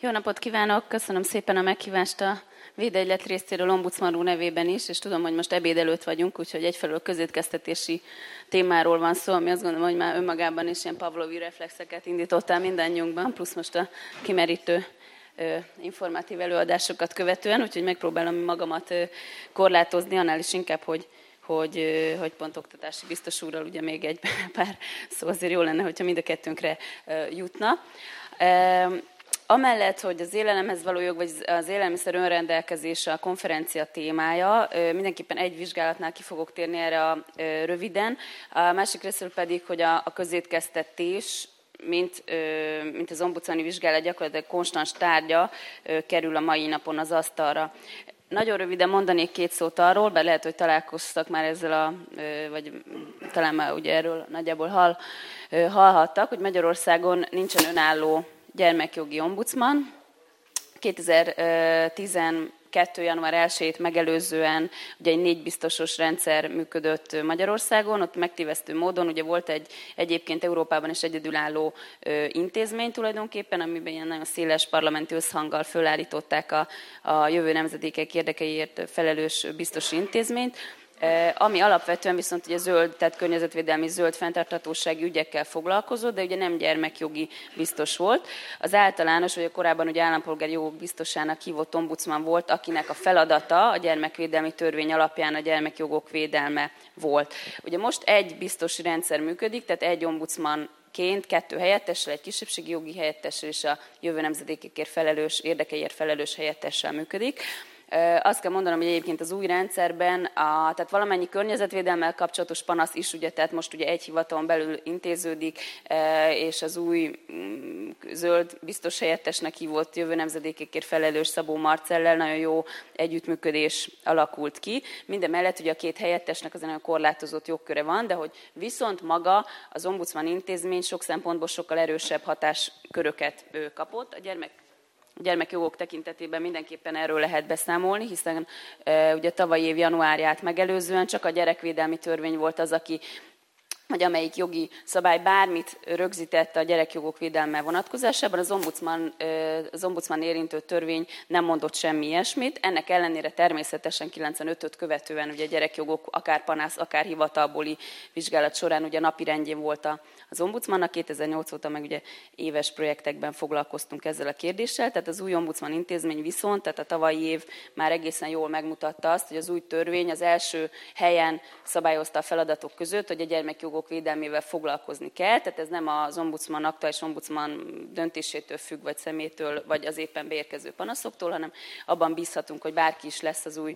Jó napot kívánok, köszönöm szépen a meghívást a Védegylet részéről Ombudsman nevében is, és tudom, hogy most ebéd előtt vagyunk, úgyhogy egyfelől közétkeztetési témáról van szó, ami azt gondolom, hogy már önmagában is ilyen pavlovi reflexeket indítottál mindannyiunkban, plusz most a kimerítő informatív előadásokat követően, úgyhogy megpróbálom magamat korlátozni, annál is inkább, hogy hogy, hogy pontoktatási biztos úrral ugye még egy pár szó azért jó lenne, hogyha mind a kettőnkre jutna. Amellett, hogy az élelemhez való jog, vagy az élelmiszer önrendelkezése a konferencia témája, mindenképpen egy vizsgálatnál ki fogok térni erre a, röviden. A másik részről pedig, hogy a, a közétkeztetés, mint, mint az ombudsmani vizsgálat gyakorlatilag konstans tárgya kerül a mai napon az asztalra. Nagyon röviden mondanék két szót arról, bár lehet, hogy találkoztak már ezzel a, vagy talán már ugye erről nagyjából hall, hallhattak, hogy Magyarországon nincsen önálló gyermekjogi ombudsman. 2012. január 1-ét megelőzően ugye egy négy biztosos rendszer működött Magyarországon, ott megtévesztő módon ugye volt egy egyébként Európában is egyedülálló intézmény tulajdonképpen, amiben ilyen nagyon széles parlamenti összhanggal fölállították a, a jövő nemzedékek érdekeiért felelős biztosi intézményt. Ami alapvetően viszont ugye zöld, tehát környezetvédelmi zöld fenntarthatósági ügyekkel foglalkozott, de ugye nem gyermekjogi biztos volt. Az általános, vagy a korábban ugye állampolgári jogok biztosának hívott ombudsman volt, akinek a feladata a gyermekvédelmi törvény alapján a gyermekjogok védelme volt. Ugye most egy biztosi rendszer működik, tehát egy ombudsman ként kettő helyettessel, egy kisebbségi jogi helyettessel és a jövő nemzedékekért felelős, érdekeiért felelős helyettessel működik. Azt kell mondanom, hogy egyébként az új rendszerben, a, tehát valamennyi környezetvédelmel kapcsolatos panasz is, ugye, tehát most ugye egy hivatalon belül intéződik, és az új mm, zöld biztos helyettesnek hívott jövő nemzedékekért felelős Szabó Marcellel nagyon jó együttműködés alakult ki. Minden mellett ugye a két helyettesnek az nagyon korlátozott jogköre van, de hogy viszont maga az ombudsman intézmény sok szempontból sokkal erősebb hatásköröket kapott. A gyermek gyermekjogok tekintetében mindenképpen erről lehet beszámolni, hiszen e, ugye tavaly év januárját megelőzően csak a gyerekvédelmi törvény volt az, aki vagy amelyik jogi szabály bármit rögzített a gyerekjogok védelme vonatkozásában, az ombudsman, az ombudsman érintő törvény nem mondott semmi ilyesmit. Ennek ellenére természetesen 95-öt követően ugye a gyerekjogok akár panász, akár hivatalbóli vizsgálat során ugye napi rendjén volt az ombudsmannak. 2008 óta meg ugye éves projektekben foglalkoztunk ezzel a kérdéssel, tehát az új ombudsman intézmény viszont, tehát a tavalyi év már egészen jól megmutatta azt, hogy az új törvény az első helyen szabályozta a feladatok között, hogy a gyermekjogok jogok védelmével foglalkozni kell, tehát ez nem az ombudsman, aktuális ombudsman döntésétől függ, vagy szemétől, vagy az éppen beérkező panaszoktól, hanem abban bízhatunk, hogy bárki is lesz az új,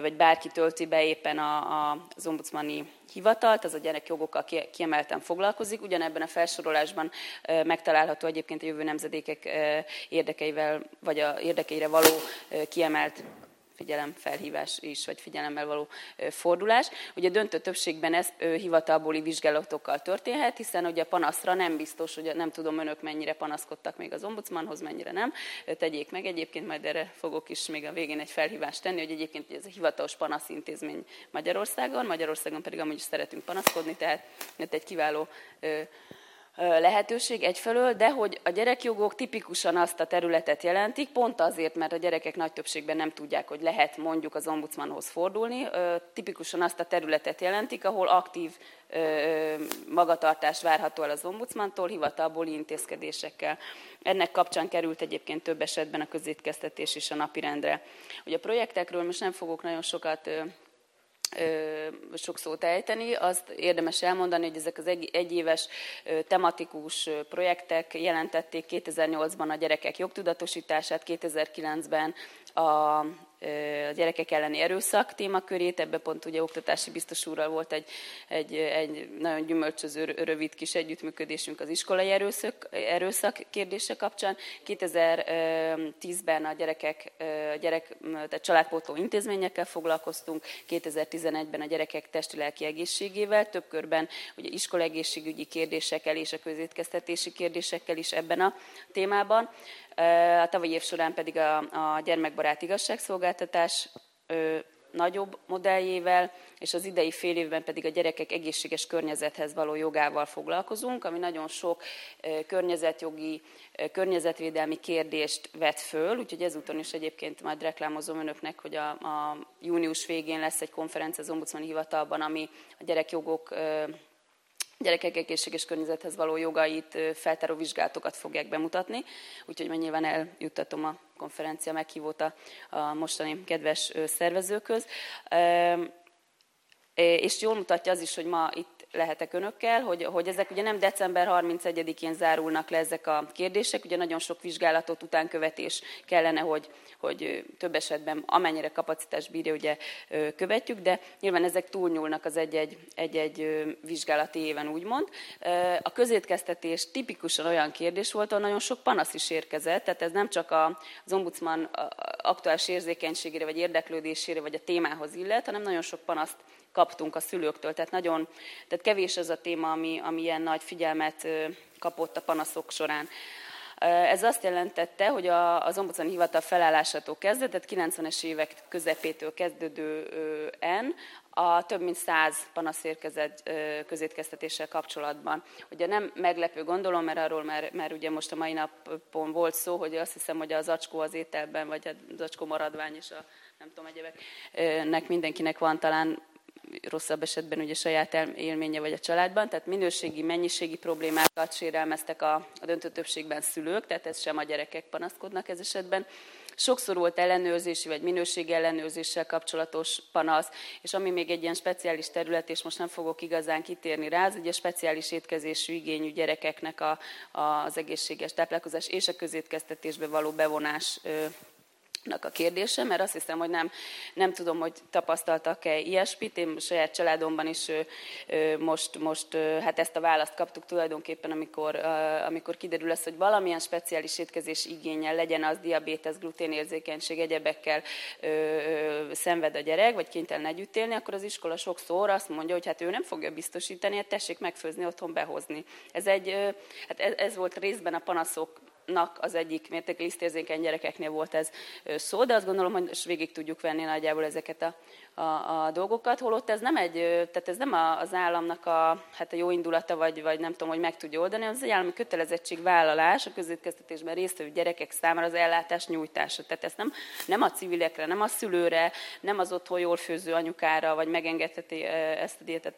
vagy bárki tölti be éppen a, a, az ombudsmani hivatalt, az a gyerekjogokkal kiemelten foglalkozik. Ugyanebben a felsorolásban megtalálható egyébként a jövő nemzedékek érdekeivel, vagy a érdekeire való kiemelt figyelemfelhívás is, vagy figyelemmel való fordulás. Ugye döntő többségben ez hivatalbóli vizsgálatokkal történhet, hiszen ugye panaszra nem biztos, hogy nem tudom önök mennyire panaszkodtak még az ombudsmanhoz, mennyire nem. Tegyék meg, egyébként majd erre fogok is még a végén egy felhívást tenni, hogy egyébként ez a hivatalos panaszintézmény Magyarországon, Magyarországon pedig amúgy is szeretünk panaszkodni, tehát egy kiváló lehetőség egyfelől, de hogy a gyerekjogok tipikusan azt a területet jelentik, pont azért, mert a gyerekek nagy többségben nem tudják, hogy lehet mondjuk az ombudsmanhoz fordulni, tipikusan azt a területet jelentik, ahol aktív magatartás várható el az ombudsmantól, hivatalból intézkedésekkel. Ennek kapcsán került egyébként több esetben a közétkeztetés is a napirendre. Ugye a projektekről most nem fogok nagyon sokat sok szót ejteni. Azt érdemes elmondani, hogy ezek az egyéves tematikus projektek jelentették 2008-ban a gyerekek jogtudatosítását, 2009-ben a a gyerekek elleni erőszak témakörét, ebbe pont ugye oktatási biztos úrral volt egy, egy, egy nagyon gyümölcsöző rövid kis együttműködésünk az iskolai erőszak, erőszak kérdése kapcsán. 2010-ben a gyerekek, a gyerek, tehát családpótló intézményekkel foglalkoztunk, 2011-ben a gyerekek testi-lelki egészségével, több körben ugye iskolaegészségügyi kérdésekkel és a közétkeztetési kérdésekkel is ebben a témában. A tavalyi év során pedig a, a gyermekbarát igazságszolgáltatás nagyobb modelljével, és az idei fél évben pedig a gyerekek egészséges környezethez való jogával foglalkozunk, ami nagyon sok környezetjogi, környezetvédelmi kérdést vet föl, úgyhogy ezúton is egyébként majd reklámozom önöknek, hogy a, a június végén lesz egy konferencia az ombudsmani hivatalban, ami a gyerekjogok gyerekek egészséges környezethez való jogait feltáró vizsgálatokat fogják bemutatni, úgyhogy majd nyilván eljuttatom a konferencia meghívót a, a mostani kedves szervezőköz. És jól mutatja az is, hogy ma itt lehetek önökkel, hogy, hogy ezek ugye nem december 31-én zárulnak le ezek a kérdések, ugye nagyon sok vizsgálatot, utánkövetés kellene, hogy, hogy több esetben amennyire kapacitás bírja, ugye követjük, de nyilván ezek túlnyúlnak az egy-egy, egy-egy vizsgálati éven, úgymond. A közétkeztetés tipikusan olyan kérdés volt, ahol nagyon sok panasz is érkezett, tehát ez nem csak az ombudsman aktuális érzékenységére, vagy érdeklődésére, vagy a témához illet, hanem nagyon sok panaszt kaptunk a szülőktől. Tehát nagyon, tehát kevés az a téma, ami, ami ilyen nagy figyelmet kapott a panaszok során. Ez azt jelentette, hogy a, az ombudsmani hivatal felállásától kezdve, tehát 90-es évek közepétől kezdődően a több mint száz panasz érkezett közétkeztetéssel kapcsolatban. Ugye nem meglepő gondolom, mert arról már, már ugye most a mai napon volt szó, hogy azt hiszem, hogy az acskó az ételben, vagy az acskó maradvány és a nem tudom, egyebeknek mindenkinek van talán rosszabb esetben ugye saját élménye vagy a családban, tehát minőségi, mennyiségi problémákat sérelmeztek a, a döntő többségben szülők, tehát ez sem a gyerekek panaszkodnak ez esetben. Sokszor volt ellenőrzési vagy minőségi ellenőrzéssel kapcsolatos panasz, és ami még egy ilyen speciális terület, és most nem fogok igazán kitérni rá, az ugye speciális étkezésű igényű gyerekeknek a, a, az egészséges táplálkozás és a közétkeztetésbe való bevonás a kérdése, mert azt hiszem, hogy nem, nem tudom, hogy tapasztaltak-e ilyesmit. Én saját családomban is most, most hát ezt a választ kaptuk tulajdonképpen, amikor, amikor kiderül az, hogy valamilyen speciális étkezés igényel legyen az diabétesz, gluténérzékenység, egyebekkel szenved a gyerek, vagy kénytelen együtt élni, akkor az iskola sokszor azt mondja, hogy hát ő nem fogja biztosítani, hát tessék megfőzni, otthon behozni. Ez, egy, hát ez, ez volt részben a panaszok nak az egyik mérték lisztérzékeny gyerekeknél volt ez szó, de azt gondolom, hogy végig tudjuk venni nagyjából ezeket a a, a dolgokat, holott ez nem egy, tehát ez nem az államnak a, hát a jó indulata, vagy, vagy nem tudom, hogy meg tudja oldani, az egy állami kötelezettségvállalás a közétkeztetésben résztvevő gyerekek számára az ellátás nyújtása. Tehát ez nem, nem a civilekre, nem a szülőre, nem az otthon jól főző anyukára, vagy megengedheti ezt a diétet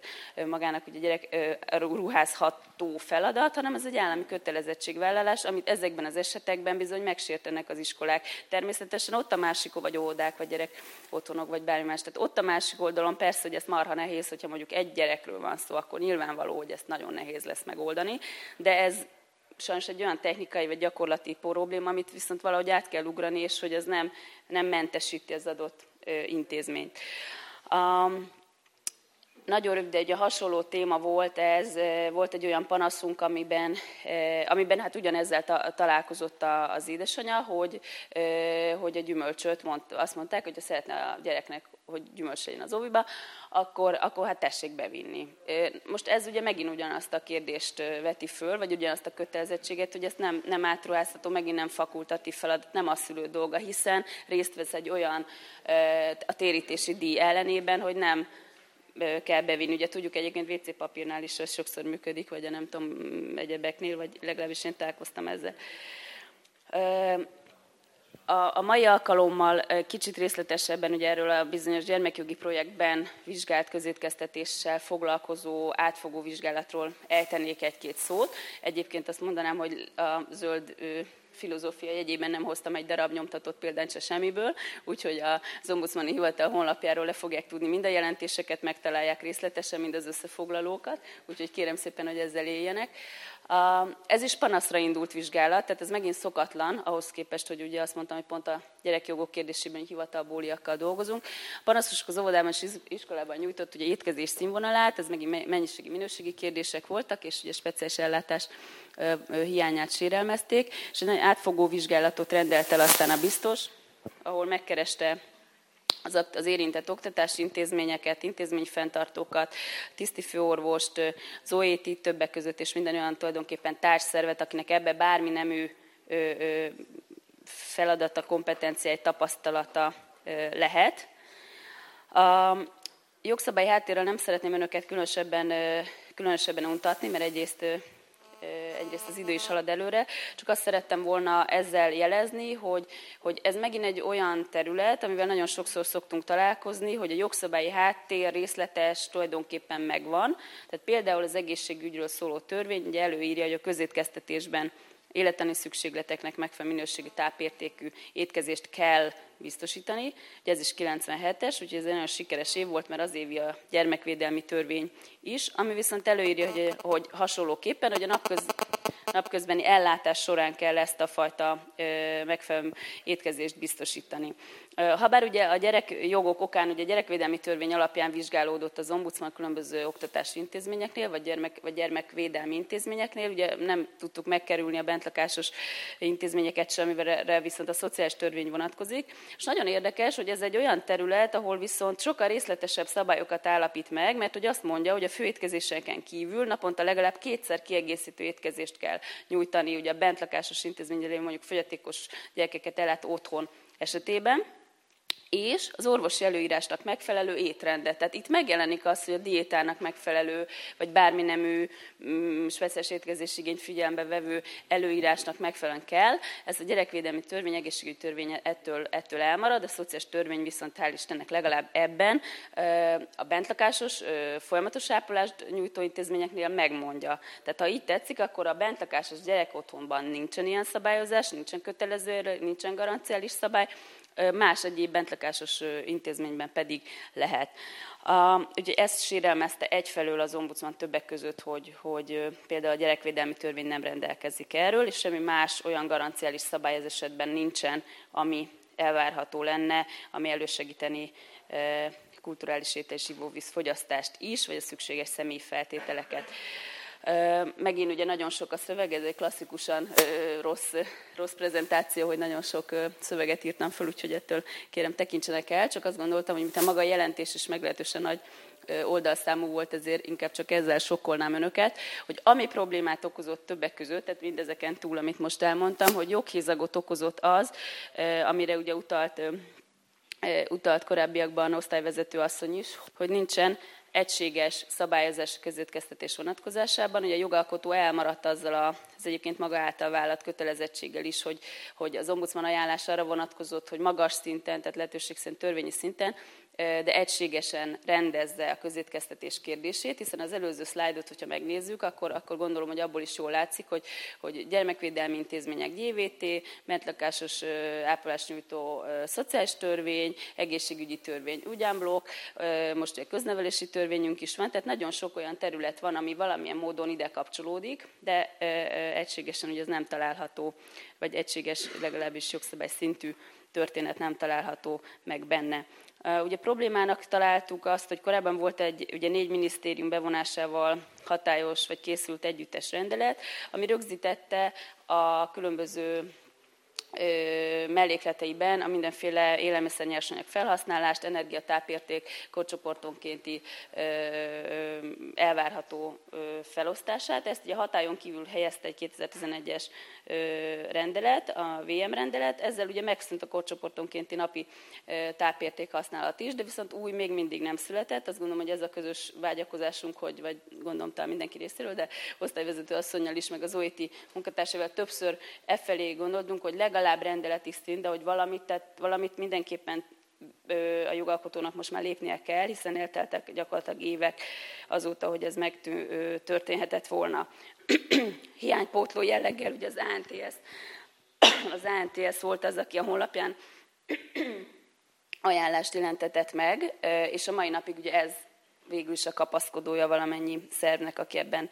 magának, hogy a gyerek ruházható feladat, hanem ez egy állami kötelezettségvállalás, amit ezekben az esetekben bizony megsértenek az iskolák. Természetesen ott a másik, vagy óvodák, vagy gyerek otthonok, vagy bármi más. Tehát ott a másik oldalon persze, hogy ez marha nehéz, hogyha mondjuk egy gyerekről van szó, akkor nyilvánvaló, hogy ezt nagyon nehéz lesz megoldani, de ez sajnos egy olyan technikai vagy gyakorlati probléma, amit viszont valahogy át kell ugrani, és hogy ez nem, nem mentesíti az adott intézményt. Um, nagyon rövid, egy hasonló téma volt ez, volt egy olyan panaszunk, amiben, amiben hát ugyanezzel találkozott az édesanyja, hogy, hogy a gyümölcsöt mond, azt mondták, hogy ha szeretne a gyereknek hogy gyümölcs legyen az óviba, akkor, akkor hát tessék bevinni. Most ez ugye megint ugyanazt a kérdést veti föl, vagy ugyanazt a kötelezettséget, hogy ezt nem, nem átruházható, megint nem fakultatív feladat, nem a szülő dolga, hiszen részt vesz egy olyan a térítési díj ellenében, hogy nem kell bevinni. Ugye tudjuk egyébként WC papírnál is ez sokszor működik, vagy a nem tudom, egyebeknél, vagy legalábbis én találkoztam ezzel. A, a mai alkalommal kicsit részletesebben ugye erről a bizonyos gyermekjogi projektben vizsgált közétkeztetéssel foglalkozó átfogó vizsgálatról eltennék egy-két szót. Egyébként azt mondanám, hogy a zöld filozófia jegyében nem hoztam egy darab nyomtatott példányt se semmiből, úgyhogy az ombudsmani hivatal honlapjáról le fogják tudni mind a jelentéseket, megtalálják részletesen, mind az összefoglalókat, úgyhogy kérem szépen, hogy ezzel éljenek. Ez is panaszra indult vizsgálat, tehát ez megint szokatlan, ahhoz képest, hogy ugye azt mondtam, hogy pont a gyerekjogok kérdésében hivatalbóliakkal dolgozunk. A panaszosok az óvodában és iskolában nyújtott ugye étkezés színvonalát, ez megint mennyiségi, minőségi kérdések voltak, és ugye speciális ellátás hiányát sérelmezték, és egy átfogó vizsgálatot rendelt el aztán a biztos, ahol megkereste az, érintett oktatási intézményeket, intézményfenntartókat, tisztifőorvost, az OET többek között, és minden olyan tulajdonképpen társszervet, akinek ebbe bármi nemű feladata, kompetenciája, tapasztalata lehet. A jogszabályi háttérrel nem szeretném önöket különösebben, különösebben untatni, mert egyrészt egyrészt az idő is halad előre, csak azt szerettem volna ezzel jelezni, hogy, hogy ez megint egy olyan terület, amivel nagyon sokszor szoktunk találkozni, hogy a jogszabályi háttér részletes tulajdonképpen megvan. Tehát például az egészségügyről szóló törvény ugye előírja, hogy a közétkeztetésben életeni szükségleteknek megfelelő minőségi tápértékű étkezést kell biztosítani. Ugye ez is 97-es, úgyhogy ez egy nagyon sikeres év volt, mert az évi a gyermekvédelmi törvény is, ami viszont előírja, hogy, hogy hasonlóképpen, hogy a napköz, napközbeni ellátás során kell ezt a fajta megfelelő étkezést biztosítani. Habár ugye a gyerekjogok okán, ugye a gyerekvédelmi törvény alapján vizsgálódott az ombudsman különböző oktatási intézményeknél, vagy, gyermek, vagy gyermekvédelmi intézményeknél, ugye nem tudtuk megkerülni a bentlakásos intézményeket sem, amivel viszont a szociális törvény vonatkozik. És nagyon érdekes, hogy ez egy olyan terület, ahol viszont sokkal részletesebb szabályokat állapít meg, mert hogy azt mondja, hogy a főétkezéseken kívül naponta legalább kétszer kiegészítő étkezést kell nyújtani, ugye a bentlakásos intézményen mondjuk fogyatékos gyerekeket ellát otthon esetében és az orvosi előírásnak megfelelő étrendet. Tehát itt megjelenik az, hogy a diétának megfelelő, vagy bármi nemű mm, speciális étkezési igényt figyelembe vevő előírásnak megfelelően kell. Ez a gyerekvédelmi törvény, egészségügyi törvény ettől, ettől elmarad, a szociális törvény viszont hál' Istennek legalább ebben a bentlakásos folyamatos ápolást nyújtó intézményeknél megmondja. Tehát ha így tetszik, akkor a bentlakásos gyerek otthonban nincsen ilyen szabályozás, nincsen kötelező, nincsen garanciális szabály, más egyéb bentlakásos intézményben pedig lehet. A, ugye ezt sérelmezte egyfelől az ombudsman többek között, hogy, hogy például a gyerekvédelmi törvény nem rendelkezik erről, és semmi más olyan garanciális szabály ez esetben nincsen, ami elvárható lenne, ami elősegíteni kulturális étel és ivóvíz fogyasztást is, vagy a szükséges személyi feltételeket. Megint ugye nagyon sok a szöveg, ez egy klasszikusan rossz, rossz prezentáció, hogy nagyon sok szöveget írtam fel, úgyhogy ettől kérem tekintsenek el. Csak azt gondoltam, hogy mint a maga jelentés is meglehetősen nagy oldalszámú volt, ezért inkább csak ezzel sokkolnám önöket, hogy ami problémát okozott többek között, tehát mindezeken túl, amit most elmondtam, hogy joghézagot okozott az, amire ugye utalt utalt korábbiakban osztályvezető asszony is, hogy nincsen egységes szabályozás közöttkeztetés vonatkozásában. Ugye a jogalkotó elmaradt azzal az egyébként maga által vállalt kötelezettséggel is, hogy, hogy az ombudsman ajánlás arra vonatkozott, hogy magas szinten, tehát lehetőség szerint törvényi szinten de egységesen rendezze a közétkeztetés kérdését, hiszen az előző szlájdot, hogyha megnézzük, akkor, akkor gondolom, hogy abból is jól látszik, hogy, hogy gyermekvédelmi intézmények GVT, mentlakásos ápolást nyújtó szociális törvény, egészségügyi törvény ugyánblok, most egy köznevelési törvényünk is van, tehát nagyon sok olyan terület van, ami valamilyen módon ide kapcsolódik, de egységesen ugye ez nem található, vagy egységes, legalábbis jogszabály szintű történet nem található meg benne. Ugye problémának találtuk azt, hogy korábban volt egy ugye négy minisztérium bevonásával hatályos vagy készült együttes rendelet, ami rögzítette a különböző mellékleteiben a mindenféle élelmiszer nyersanyag felhasználást, energiatápérték korcsoportonkénti elvárható felosztását. Ezt ugye hatályon kívül helyezte egy 2011-es rendelet, a VM rendelet, ezzel ugye megszűnt a korcsoportonkénti napi tápérték használat is, de viszont új még mindig nem született. Azt gondolom, hogy ez a közös vágyakozásunk, hogy, vagy gondolom talán mindenki részéről, de osztályvezető asszonynal is, meg az OET munkatársával többször e felé gondoltunk, hogy legalább rendeleti szint, de hogy valamit, tehát valamit mindenképpen a jogalkotónak most már lépnie kell, hiszen elteltek gyakorlatilag évek azóta, hogy ez megtörténhetett volna. hiánypótló jelleggel, ugye az ANTS, az ANTS volt az, aki a honlapján ajánlást jelentetett meg, és a mai napig ugye ez végül is a kapaszkodója valamennyi szervnek, aki ebben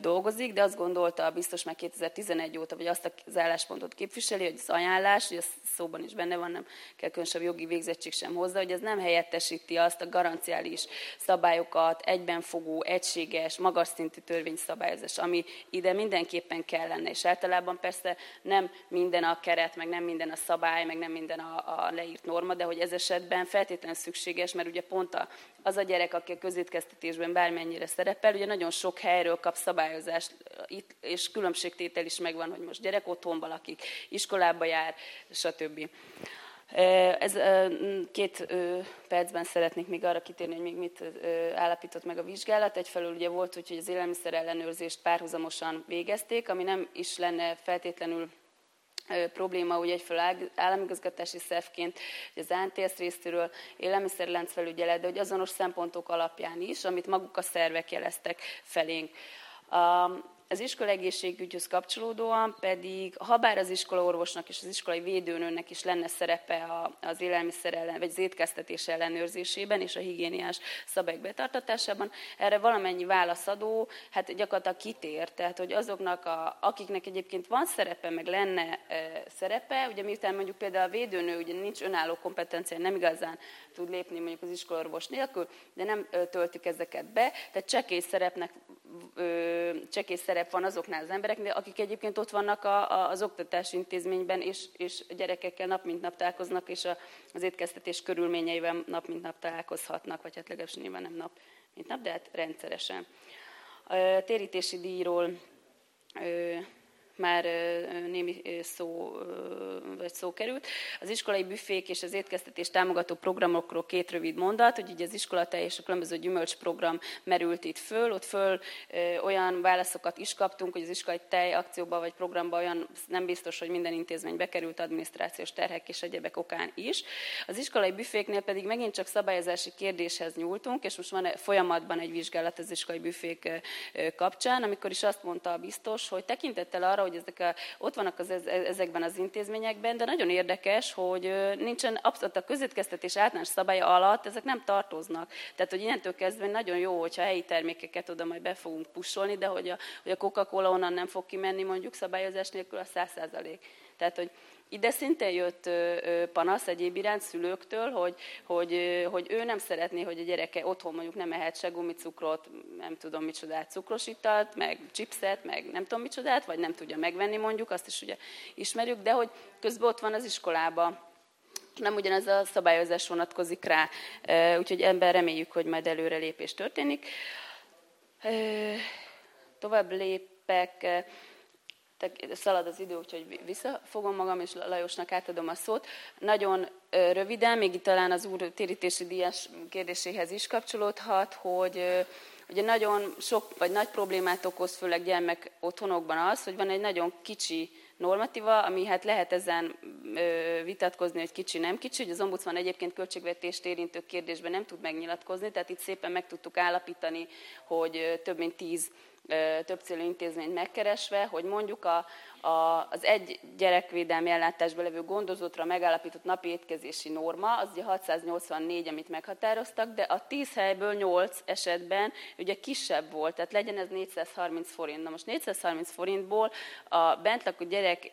dolgozik, de azt gondolta biztos már 2011 óta, vagy azt az álláspontot képviseli, hogy az ajánlás, hogy ez szóban is benne van, nem kell különösebb jogi végzettség sem hozzá, hogy ez nem helyettesíti azt a garanciális szabályokat, egybenfogó, egységes, magas szintű törvényszabályozás, ami ide mindenképpen kellene, és általában persze nem minden a keret, meg nem minden a szabály, meg nem minden a, a leírt norma, de hogy ez esetben feltétlenül szükséges, mert ugye pont a, az a gyerek, aki a közétkeztetésben bármennyire szerepel, ugye nagyon sok helyről kap szabályozást, itt, és különbségtétel is megvan, hogy most gyerek otthon valakik, iskolába jár, stb. Ez két percben szeretnék még arra kitérni, hogy még mit állapított meg a vizsgálat. Egyfelől ugye volt, hogy az élelmiszer ellenőrzést párhuzamosan végezték, ami nem is lenne feltétlenül probléma, ugye egyfelől államigazgatási szervként, az ANTS részéről élelmiszerláncfelügyelet, de hogy azonos szempontok alapján is, amit maguk a szervek jeleztek felénk. Az iskola egészségügyhöz kapcsolódóan pedig, ha bár az iskolaorvosnak és az iskolai védőnőnek is lenne szerepe az élelmiszer ellen, vagy az étkeztetés ellenőrzésében és a higiéniás szabályok betartatásában, erre valamennyi válaszadó hát gyakorlatilag kitér. Tehát, hogy azoknak, a, akiknek egyébként van szerepe, meg lenne e, szerepe, ugye miután mondjuk például a védőnő ugye nincs önálló kompetencia, nem igazán tud lépni mondjuk az iskolaorvos nélkül, de nem töltük ezeket be, tehát csekély szerepnek csekély szerep van azoknál az embereknél, akik egyébként ott vannak a, a, az oktatási intézményben, és, és gyerekekkel nap mint nap találkoznak, és a, az étkeztetés körülményeivel nap mint nap találkozhatnak, vagy hát legalábbis nyilván nem nap mint nap, de hát rendszeresen. A térítési díjról már némi szó, vagy szó került. Az iskolai büfék és az étkeztetés támogató programokról két rövid mondat, hogy így az iskolatej és a különböző gyümölcsprogram merült itt föl. Ott föl olyan válaszokat is kaptunk, hogy az iskolai tej akcióba vagy programba olyan nem biztos, hogy minden intézmény bekerült adminisztrációs terhek és egyebek okán is. Az iskolai büféknél pedig megint csak szabályozási kérdéshez nyúltunk, és most van folyamatban egy vizsgálat az iskolai büfék kapcsán, amikor is azt mondta a biztos, hogy tekintettel arra, ezek a, ott vannak az, ezekben az intézményekben, de nagyon érdekes, hogy nincsen abszolút a közétkeztetés általános szabálya alatt, ezek nem tartoznak. Tehát, hogy innentől kezdve nagyon jó, hogyha helyi termékeket oda majd be fogunk pusolni, de hogy a, hogy a Coca-Cola onnan nem fog kimenni mondjuk szabályozás nélkül a száz százalék. Tehát, hogy ide szintén jött panasz egyéb iránt szülőktől, hogy, hogy, hogy ő nem szeretné, hogy a gyereke otthon mondjuk nem ehet se gumicukrot, nem tudom micsodát, cukros italt, meg chipset, meg nem tudom micsodát, vagy nem tudja megvenni mondjuk, azt is ugye ismerjük, de hogy közben ott van az iskolába nem ugyanez a szabályozás vonatkozik rá, úgyhogy ebben reméljük, hogy majd előrelépés történik. Tovább lépek, szalad az idő, úgyhogy visszafogom magam, és Lajosnak átadom a szót. Nagyon röviden, még itt talán az úr térítési díjas kérdéséhez is kapcsolódhat, hogy ugye nagyon sok vagy nagy problémát okoz, főleg gyermek otthonokban az, hogy van egy nagyon kicsi normatíva, ami hát lehet ezen vitatkozni, hogy kicsi, nem kicsi, hogy az ombudsman egyébként költségvetést érintő kérdésben nem tud megnyilatkozni, tehát itt szépen meg tudtuk állapítani, hogy több mint tíz több célú intézményt megkeresve, hogy mondjuk a, a, az egy gyerekvédelmi ellátásban levő gondozótra megállapított napi étkezési norma, az ugye 684, amit meghatároztak, de a 10 helyből 8 esetben ugye kisebb volt, tehát legyen ez 430 forint. Na most 430 forintból a bentlakó gyerek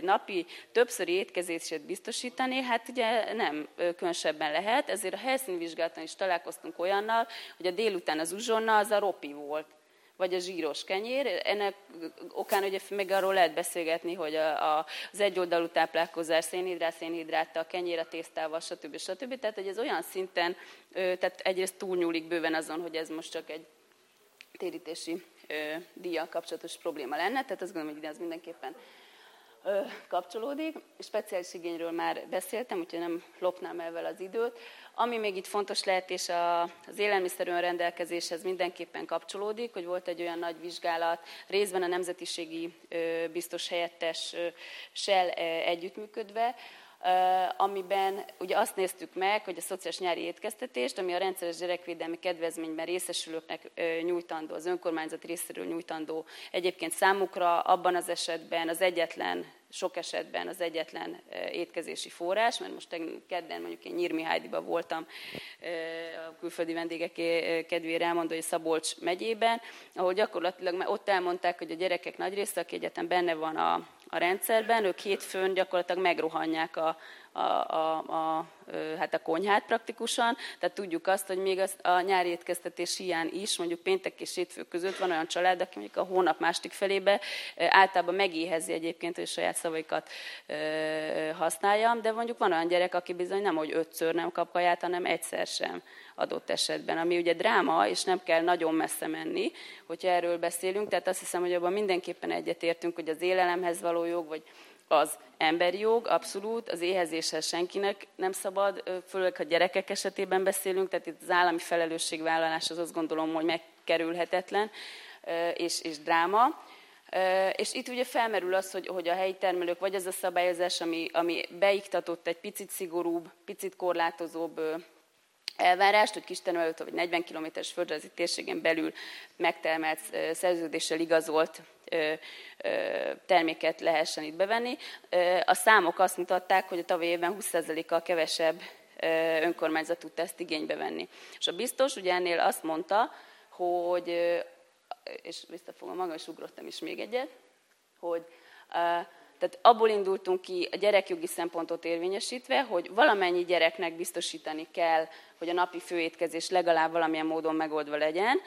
napi többszöri étkezését biztosítani, hát ugye nem különösebben lehet, ezért a helyszínvizsgálaton is találkoztunk olyannal, hogy a délután az uzsonna az a ropi volt vagy a zsíros kenyér. Ennek okán ugye meg arról lehet beszélgetni, hogy a, a, az egyoldalú táplálkozás szénhidrát, szénhidrát, a kenyér a tésztával, stb. stb. Tehát, hogy ez olyan szinten, tehát egyrészt túlnyúlik bőven azon, hogy ez most csak egy térítési díjjal kapcsolatos probléma lenne, tehát azt gondolom, hogy az mindenképpen kapcsolódik. Speciális igényről már beszéltem, úgyhogy nem lopnám el vele az időt. Ami még itt fontos lehet, és az élelmiszer önrendelkezéshez mindenképpen kapcsolódik, hogy volt egy olyan nagy vizsgálat, részben a nemzetiségi biztos helyettessel együttműködve, amiben ugye azt néztük meg, hogy a szociális nyári étkeztetést, ami a rendszeres gyerekvédelmi kedvezményben részesülőknek nyújtandó, az önkormányzat részéről nyújtandó, egyébként számukra abban az esetben az egyetlen sok esetben az egyetlen étkezési forrás, mert most kedden mondjuk én Nyírmihájdiba voltam a külföldi vendégek kedvére elmondani, hogy Szabolcs megyében, ahol gyakorlatilag ott elmondták, hogy a gyerekek nagy része, aki egyetem benne van a, a rendszerben, ők hétfőn gyakorlatilag megrohanják a, a, a, a, hát a konyhát praktikusan, tehát tudjuk azt, hogy még az, a nyári étkeztetés hiány is, mondjuk péntek és hétfő között van olyan család, aki mondjuk a hónap másik felébe általában megéhezi egyébként, hogy saját szavaikat használjam, de mondjuk van olyan gyerek, aki bizony nem, hogy ötször nem kap kaját, hanem egyszer sem adott esetben, ami ugye dráma, és nem kell nagyon messze menni, hogyha erről beszélünk, tehát azt hiszem, hogy abban mindenképpen egyetértünk, hogy az élelemhez való jog, vagy az emberi jog, abszolút, az éhezéshez senkinek nem szabad, főleg a gyerekek esetében beszélünk, tehát itt az állami felelősségvállalás az azt gondolom, hogy megkerülhetetlen, és, és dráma. És itt ugye felmerül az, hogy, hogy a helyi termelők, vagy az a szabályozás, ami, ami beiktatott egy picit szigorúbb, picit korlátozóbb elvárást, hogy Kistermelőtől vagy 40 km-es földrajzi térségen belül megtermelt szerződéssel igazolt terméket lehessen itt bevenni. A számok azt mutatták, hogy a tavaly évben 20%-kal kevesebb önkormányzat tudta ezt igénybe venni. És a biztos ugye ennél azt mondta, hogy, és visszafogom magam, és ugrottam is még egyet, hogy tehát abból indultunk ki a gyerekjogi szempontot érvényesítve, hogy valamennyi gyereknek biztosítani kell, hogy a napi főétkezés legalább valamilyen módon megoldva legyen.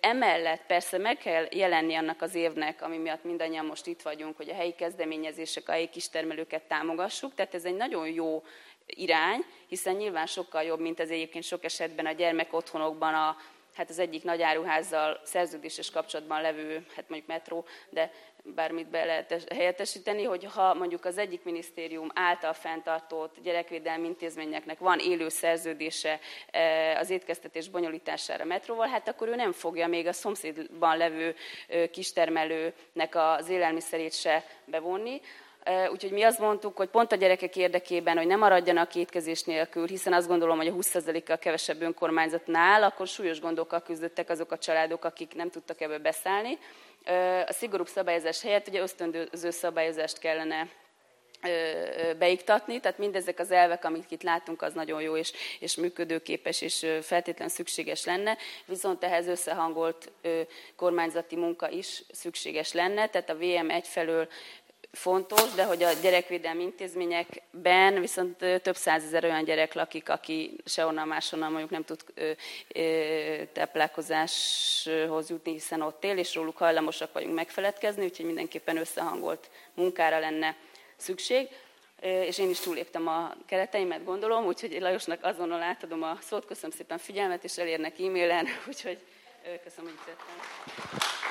Emellett persze meg kell jelenni annak az évnek, ami miatt mindannyian most itt vagyunk, hogy a helyi kezdeményezések, a helyi kistermelőket támogassuk. Tehát ez egy nagyon jó irány, hiszen nyilván sokkal jobb, mint ez egyébként sok esetben a gyermek otthonokban a hát az egyik nagy áruházzal szerződéses kapcsolatban levő, hát mondjuk metró, de bármit be lehet helyettesíteni, hogy ha mondjuk az egyik minisztérium által fenntartott gyerekvédelmi intézményeknek van élő szerződése e, az étkeztetés bonyolítására metróval, hát akkor ő nem fogja még a szomszédban levő kistermelőnek az élelmiszerét se bevonni, Úgyhogy mi azt mondtuk, hogy pont a gyerekek érdekében, hogy ne maradjanak étkezés nélkül, hiszen azt gondolom, hogy a 20%-kal kevesebb önkormányzatnál, akkor súlyos gondokkal küzdöttek azok a családok, akik nem tudtak ebből beszállni. A szigorúbb szabályozás helyett ugye ösztönző szabályozást kellene beiktatni, tehát mindezek az elvek, amit itt látunk, az nagyon jó és, és működőképes és feltétlen szükséges lenne, viszont ehhez összehangolt kormányzati munka is szükséges lenne, tehát a VM egyfelől fontos, de hogy a gyerekvédelmi intézményekben viszont több százezer olyan gyerek lakik, aki sehonnan máshonnan mondjuk nem tud táplálkozáshoz jutni, hiszen ott él, és róluk hajlamosak vagyunk megfeledkezni, úgyhogy mindenképpen összehangolt munkára lenne szükség. És én is túléptem a kereteimet, gondolom, úgyhogy Lajosnak azonnal átadom a szót. Köszönöm szépen figyelmet, és elérnek e-mailen, úgyhogy köszönöm, hogy itt